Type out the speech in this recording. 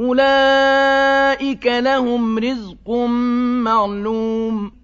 أُولَٰئِكَ لَهُمْ رِزْقٌ مَّعْلُومٌ.